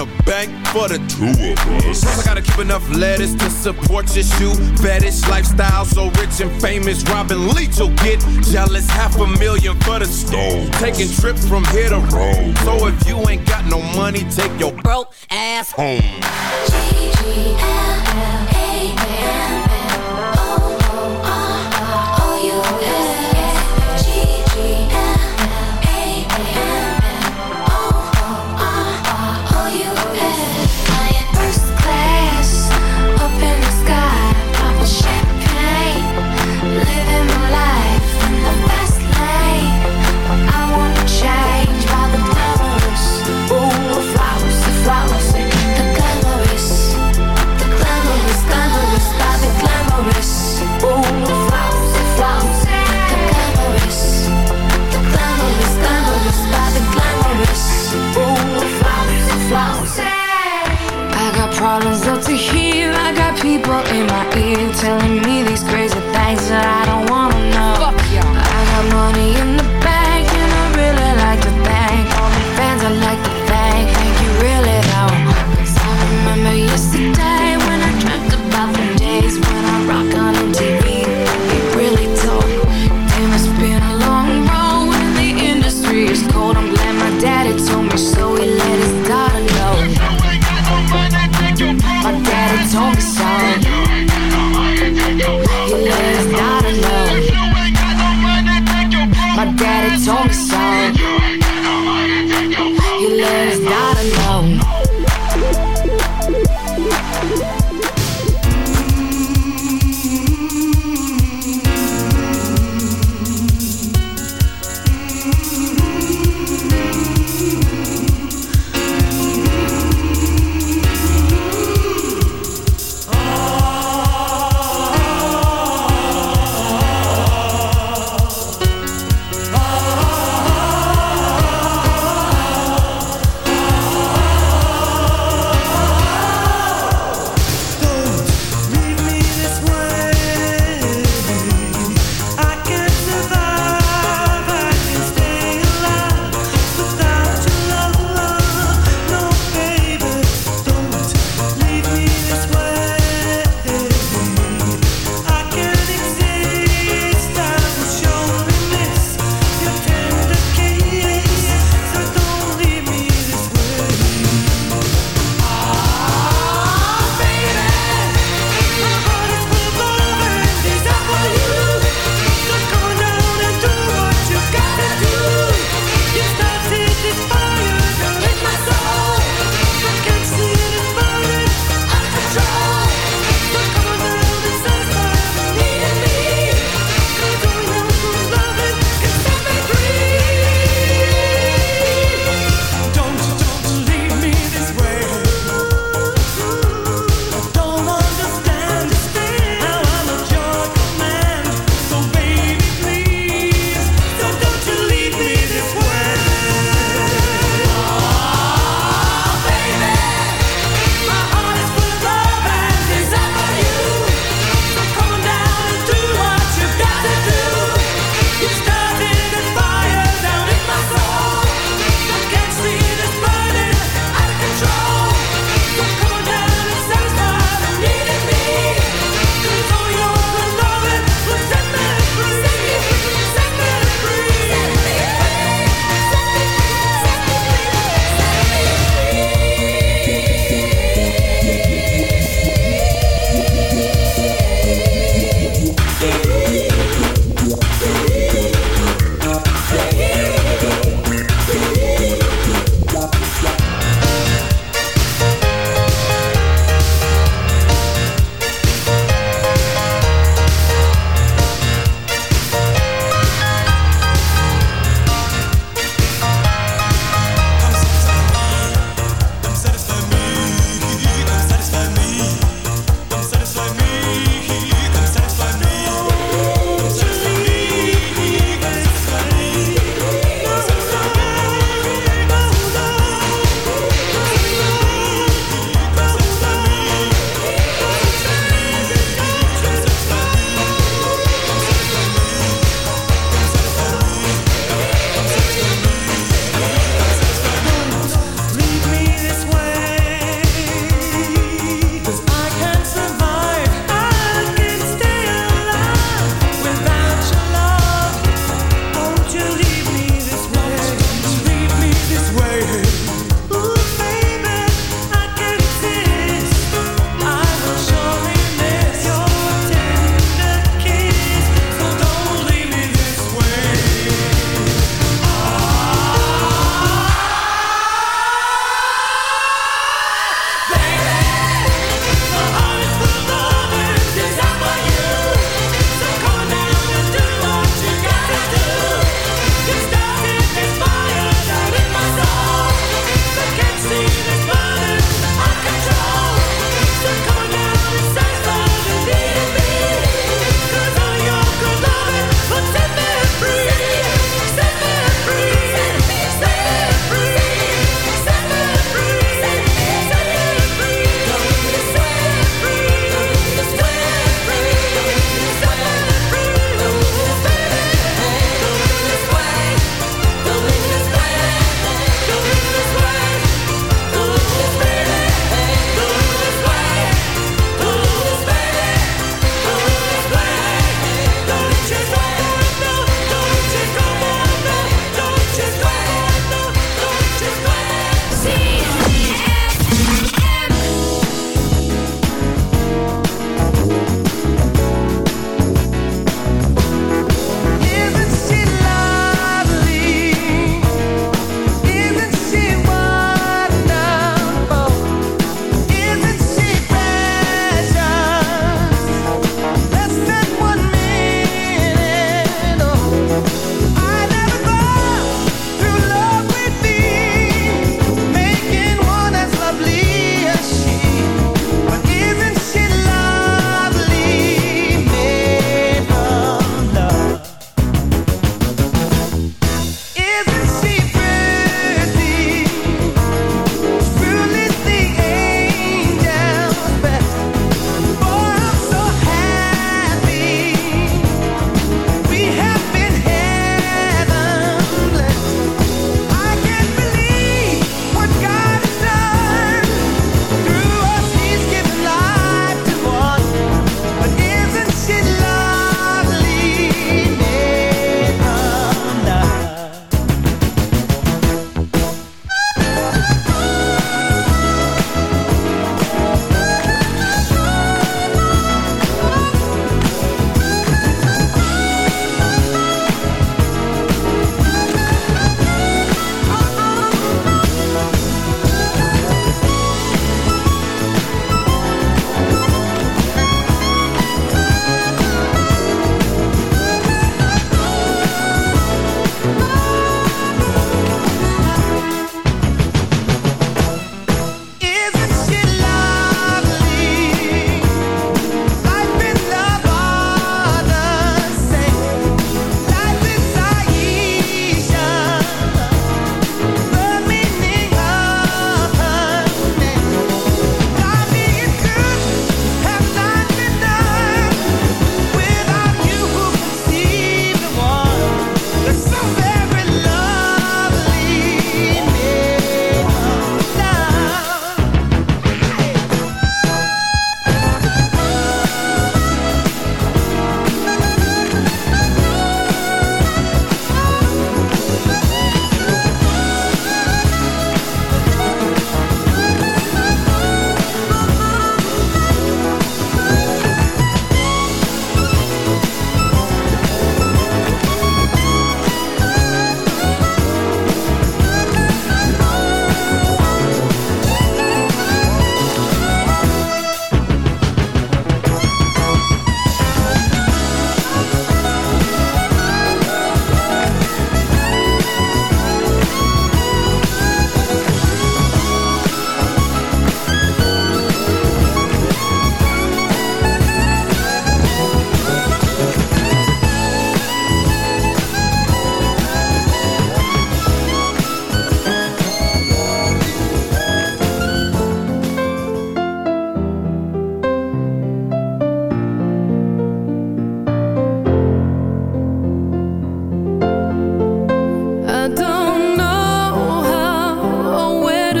the bank for the two of us. Plus, I gotta keep enough lettuce to support your shoe fetish lifestyle. So rich and famous, Robin Leach will get jealous. Half a million for the stove. Taking trips from here to Rome. So if you ain't got no money, take your broke ass home.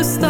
está.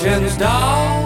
ocean's daughter.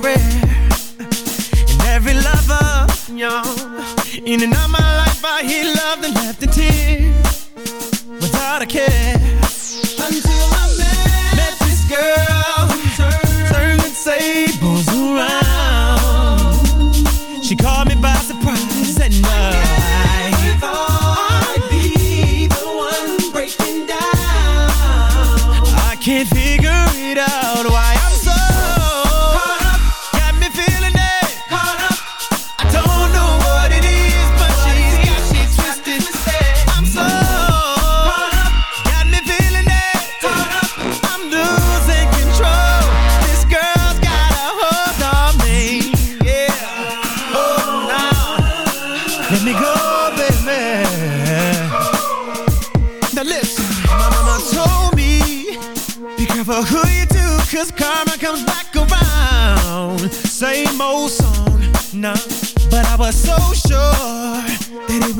career and every lover, young. In and out my life, I hear love that left in tears.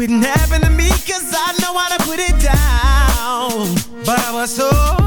didn't happen to me cause I know how to put it down. But I was so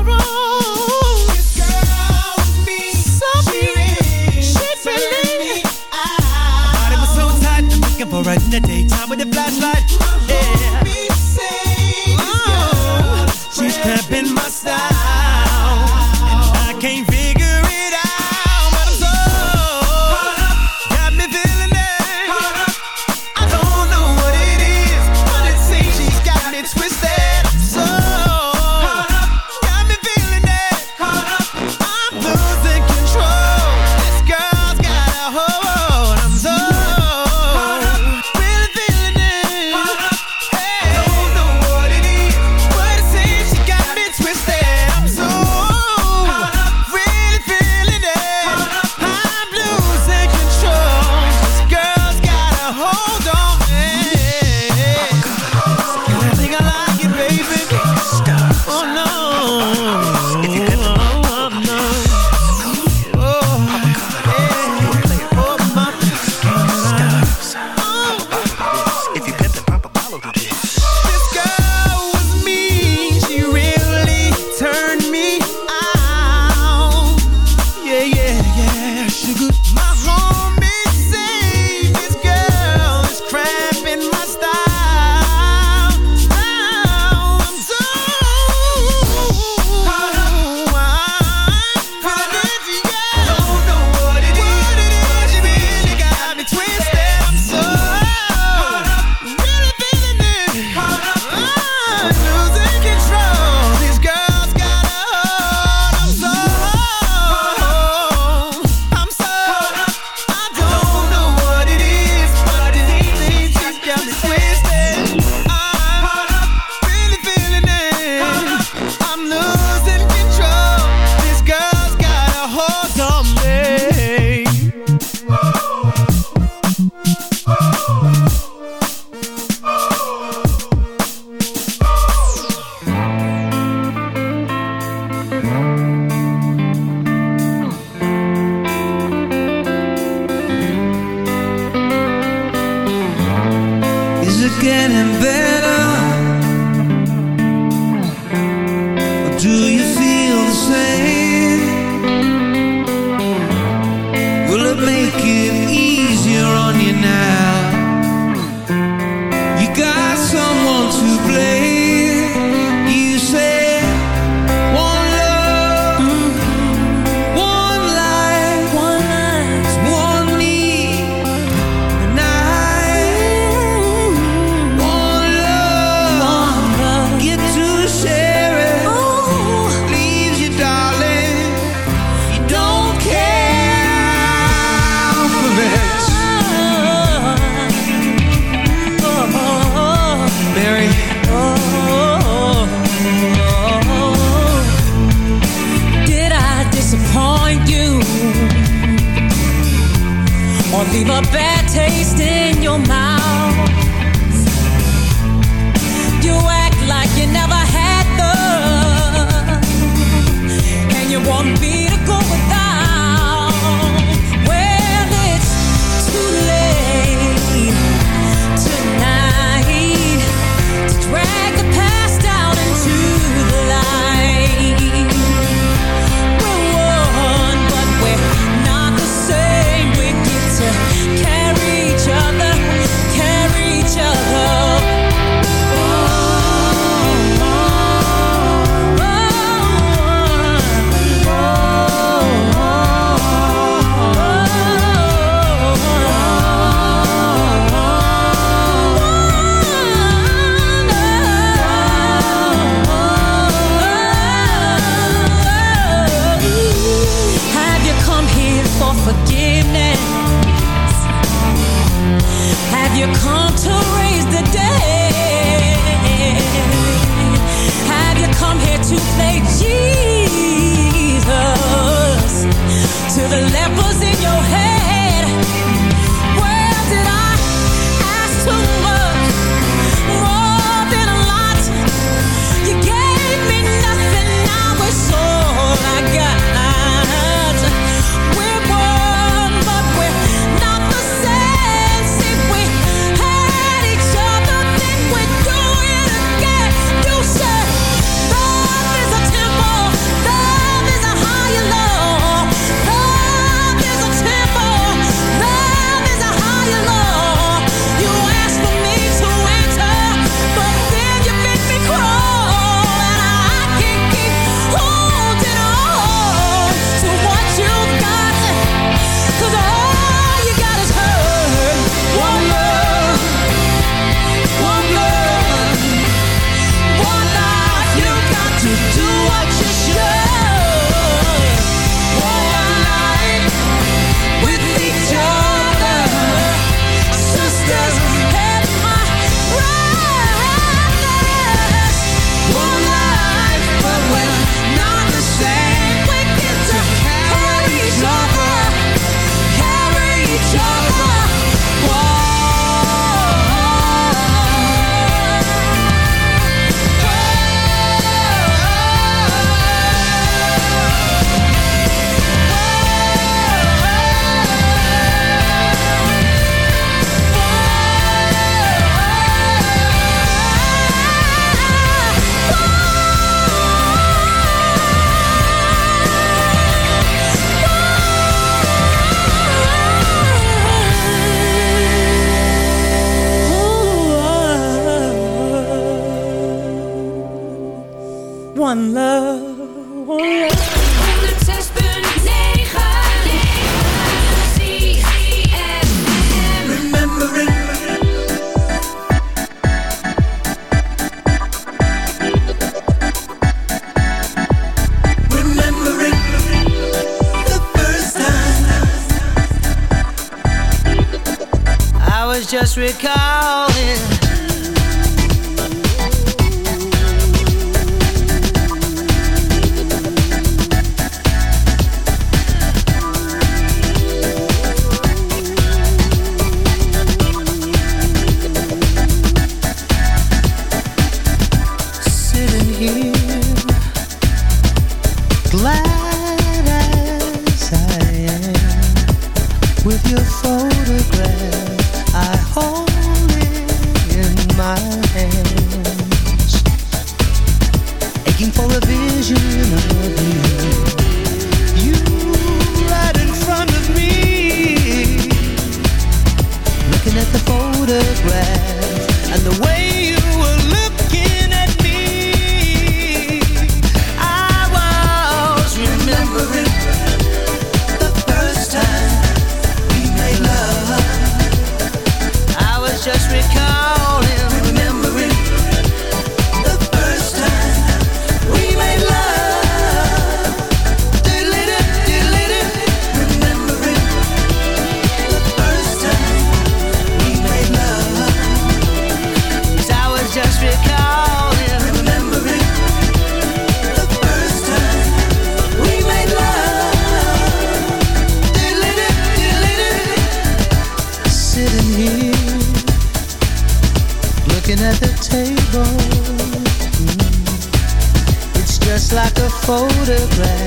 One love, photograph.